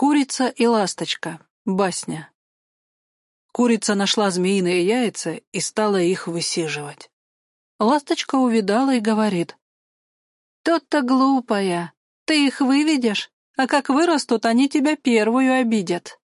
Курица и ласточка. Басня. Курица нашла змеиные яйца и стала их высиживать. Ласточка увидала и говорит. «Тот-то глупая. Ты их выведешь, а как вырастут, они тебя первую обидят».